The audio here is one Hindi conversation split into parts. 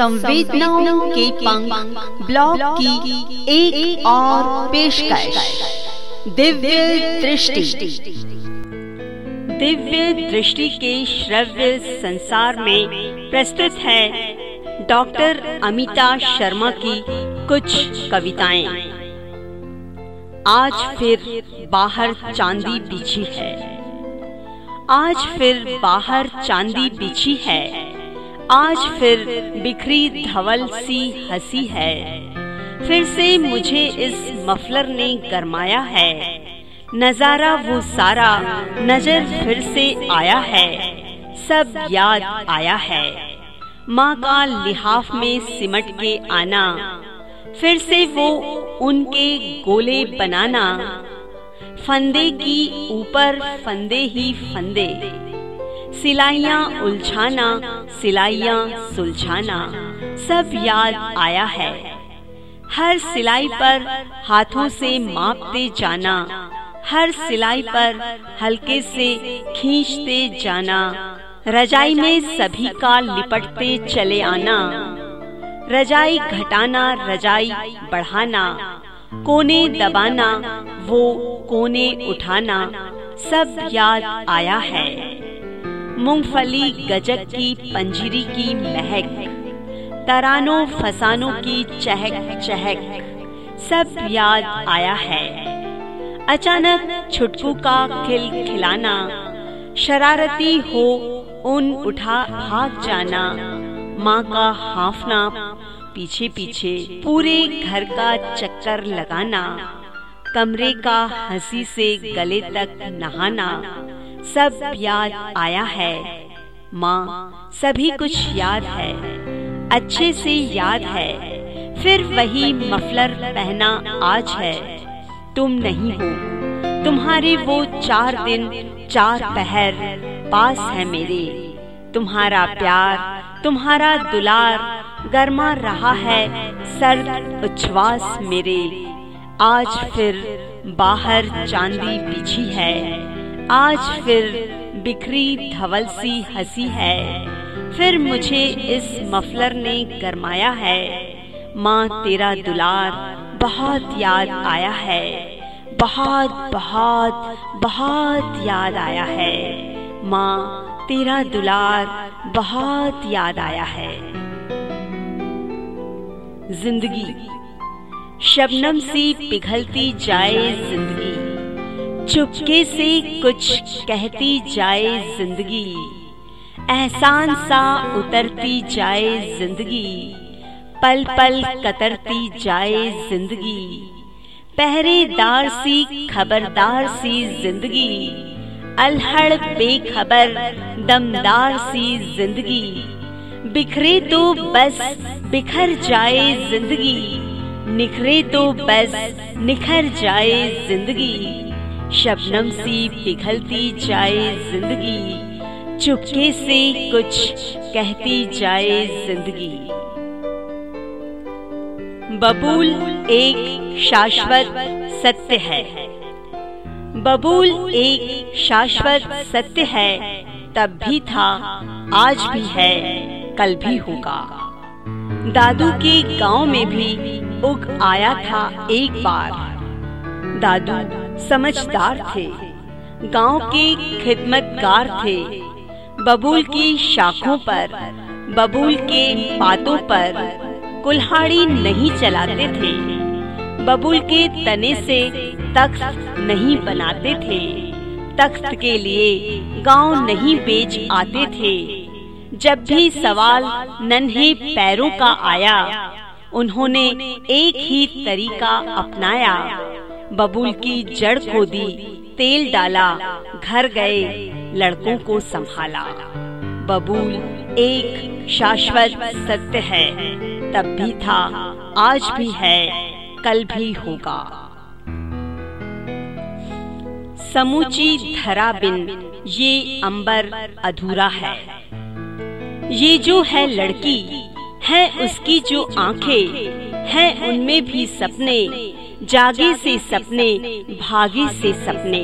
संवेदनाओं के पंख ब्लॉग की एक, एक और पेशकश। दिव्य दृष्टि। दिव्य दृष्टि के श्रव्य संसार में प्रस्तुत है डॉक्टर अमिता शर्मा की कुछ कविताएँ। आज फिर बाहर चांदी बिछी है। आज फिर बाहर चांदी बिछी है। आज फिर बिखरी धवल सी हँसी है। फिर से मुझे इस मफलर ने गरमाया है। नज़ारा वो सारा नज़र फिर से आया है। सब याद आया है। माँ का लिहाफ में सिमट के आना। फिर से वो उनके गोले बनाना। फंदे की ऊपर फंदे ही फंदे। सिलाइयाँ उलझाना, सिलाइयाँ सुलझाना, सब याद आया है। हर सिलाई पर हाथों से मापते जाना, हर सिलाई पर हल्के से खींचते जाना, रजाई में सभी का लिपटते चले आना, रजाई घटाना, रजाई बढ़ाना, कोने दबाना, वो कोने उठाना, सब याद आया है। मूंगफली, गजक की, पंजीरी की महक। तरानों, फसानों की चहक चहक। सब याद आया है। अचानक छुटकू का खिल खिलाना, शरारती हो उन उठा भाग जाना, माँ का हाफना, पीछे पीछे पूरे घर का चक्कर लगाना, कमरे का हँसी से गले तक नहाना। सब याद आया है। माँ, सभी कुछ याद है। अच्छे से याद है। फिर वही मफलर पहना आज है। तुम नहीं हो। तुम्हारे वो चार दिन, चार पहर पास है मेरे। तुम्हारा प्यार, तुम्हारा दुलार गरमा रहा है। सर्द उच्छ्वास मेरे। आज फिर बाहर चांदी बिछी है। आज फिर बिखरी धवल सी हँसी है। फिर मुझे इस मफलर ने गरमाया है। माँ तेरा दुलार बहुत याद आया है। बहुत बहुत बहुत याद आया है। माँ तेरा दुलार बहुत याद आया है। ज़िंदगी। शबनम सी पिघलती जाए ज़िंदगी। चुपके से कुछ कहती जाए ज़िंदगी। एहसान सा उतरती जाए ज़िंदगी। पल पल कतरती जाए ज़िंदगी। पहरेदार सी, खबरदार सी ज़िंदगी। अलहड़, बेखबर, दमदार सी ज़िंदगी। बिखरे तो बस, बिखर जाए ज़िंदगी। निखरे तो बस, निखर जाए ज़िंदगी। शबनम सी पिघलती जाए ज़िंदगी, चुपके से कुछ कहती जाए ज़िंदगी। बबूल एक शाश्वत सत्य है। बबूल एक शाश्वत सत्य है, तब भी था, आज भी है, कल भी होगा। दादू के गाँव में भी उग आया था एक बार। दादू समझदार थे। गाँव के खिदमतगार थे। बबूल की शाखों पर, बबूल के पातों पर कुल्हाड़ी नहीं चलाते थे। बबूल के तने से तख्त नहीं बनाते थे। तख्त के लिए गाँव नहीं बेच आते थे। जब भी सवाल नन्हे पैरों का आया, उन्होंने एक ही तरीका अपनाया। बबूल की जड़ खोदी तेल डाला, घर गए, लड़कों को संभाला। बबूल एक शाश्वत सत्य है, तब भी था, आज भी है, कल भी होगा। समूची धरा बिन ये अंबर अधूरा है। ये जो है लड़की, है उसकी जो आँखें, है उनमें भी सपने जागे से सपने, भागे से सपने।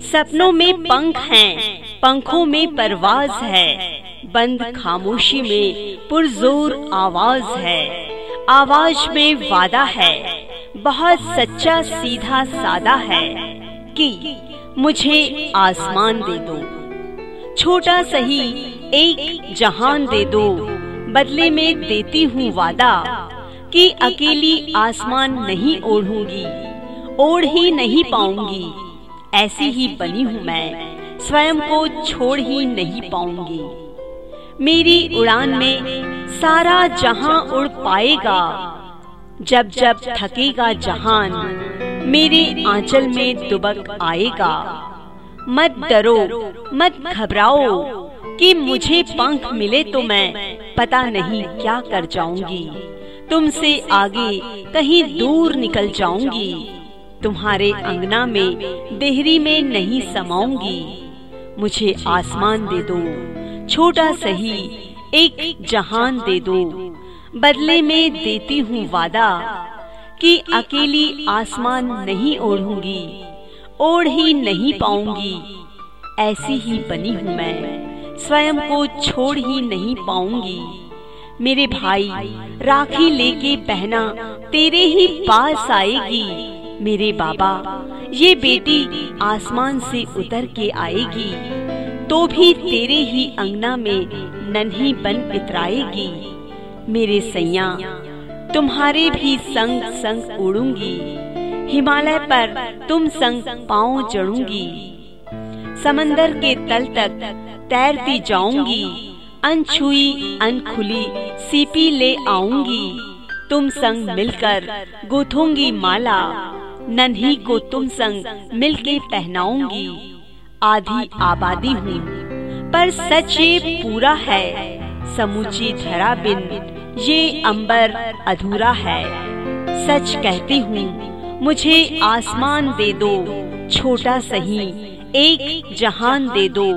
सपनों में पंख हैं, पंखों में परवाज है। बंद खामोशी में पुरजोर आवाज़ है। आवाज़ में वादा है। बहुत सच्चा सीधा सादा है कि मुझे आसमान दे दो। छोटा सही एक जहान दे दो। बदले में देती हूँ वादा। कि अकेली आसमान नहीं ओढ़ूँगी, ओढ़ ही नहीं पाऊँगी। ऐसी ही बनी हूँ मैं, स्वयं को छोड़ ही नहीं पाऊँगी। मेरी उड़ान में सारा जहाँ उड़ पाएगा, जब जब थकेगा जहान, मेरे आंचल में दुबक आएगा। मत डरो, मत घबराओ कि मुझे पंख मिले तो मैं पता नहीं क्या कर जाऊँगी। तुमसे आगे कहीं दूर निकल जाऊँगी। तुम्हारे अंगना में देहरी में नहीं समाऊँगी। मुझे आसमान दे दो, छोटा सही, एक जहान दे दो। बदले में देती हूँ वादा कि अकेली आसमान नहीं ओढ़ूँगी, ओढ़ ही नहीं पाऊँगी। ऐसी ही बनी हूँ मैं, स्वयं को छोड़ ही नहीं पाऊँगी। मेरे भाई, राखी लेके पहना तेरे ही पास आएगी। मेरे बाबा, ये बेटी आसमान से उतर के आएगी तो भी तेरे ही अंगना में नन्ही बन इतराएगी मेरे सैया, तुम्हारे भी संग संग उड़ूँगी, हिमालय पर तुम संग पाँव चढ़ूँगी समंदर के तल तक तैरती जाऊँगी, अनछुई, अनखुली सीपी ले आऊँगी। तुम संग मिलकर गुथूँगी माला। नन्ही को तुम संग मिलके पहनाऊँगी। आधी आबादी हूँ, पर सच ये पूरा है। समूची धरा बिन ये अंबर अधूरा है। सच कहती हूँ, मुझे आसमान दे दो, छोटा सही एक जहान दे दो।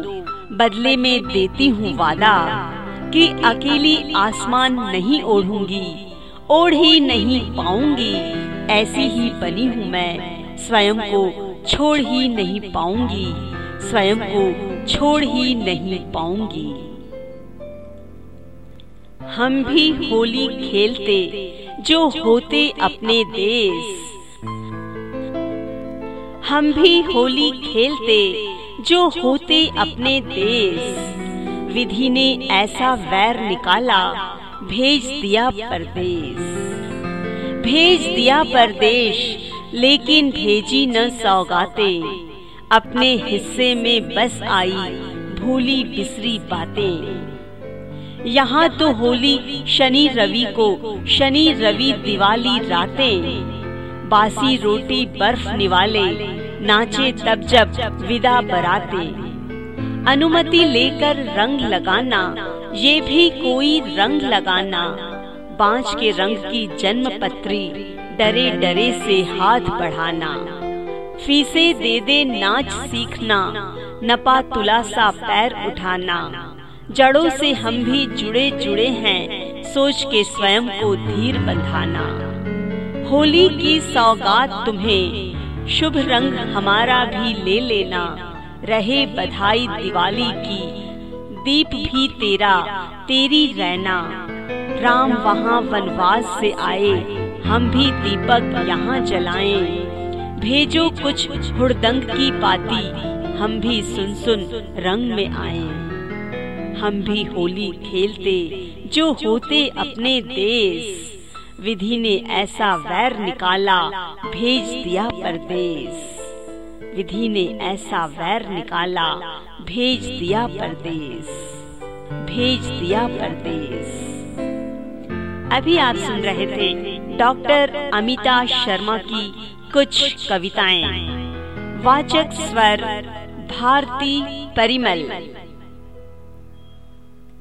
बदले में देती हूँ वादा। कि अकेली आसमान नहीं ओढ़ूँगी, ओढ़ ही नहीं पाऊँगी। ऐसी ही बनी हूँ मैं, स्वयं को छोड़ ही नहीं पाऊँगी, स्वयं को छोड़ ही नहीं पाऊँगी। हम भी होली खेलते, जो होते अपने देश। हम भी होली खेलते, जो होते अपने देश। विधि ने ऐसा वैर निकाला, भेज दिया परदेश। भेज दिया परदेश, लेकिन भेजी न सौगाते। अपने हिस्से में बस आई, भूली बिसरी बातें। यहाँ तो होली, शनि रवि को, शनि रवि दिवाली रातें। बासी रोटी बर्फ़ निवाले, नाचे तब जब विदा बराते। अनुमति लेकर रंग लगाना, ये भी कोई रंग लगाना। बांच के रंग की जन्म पत्री डरे डरे से हाथ बढ़ाना। फीसे दे दे नाच सीखना, नपा तुला सा पैर उठाना। जड़ों से हम भी जुड़े जुड़े हैं, सोच के स्वयं को धीर बंधाना। होली की सौगात तुम्हें, शुभ रंग हमारा भी ले लेना। रहे बधाई दिवाली की। दीप भी तेरा, तेरी रहना राम वहाँ वनवास से आए, हम भी दीपक यहाँ जलाएँ। भेजो कुछ हुड़दंग की पाती, हम भी सुन सुन रंग में आए। हम भी होली खेलते, जो होते अपने देश। विधि ने ऐसा वैर निकाला, भेज दिया परदेश। विधि ने ऐसा वैर निकाला, भेज दिया परदेश भेज दिया परदेश अभी आप सुन रहे थे डॉक्टर अमिता शर्मा की कुछ कविताएँ। वाचक स्वर, भारती परिमल।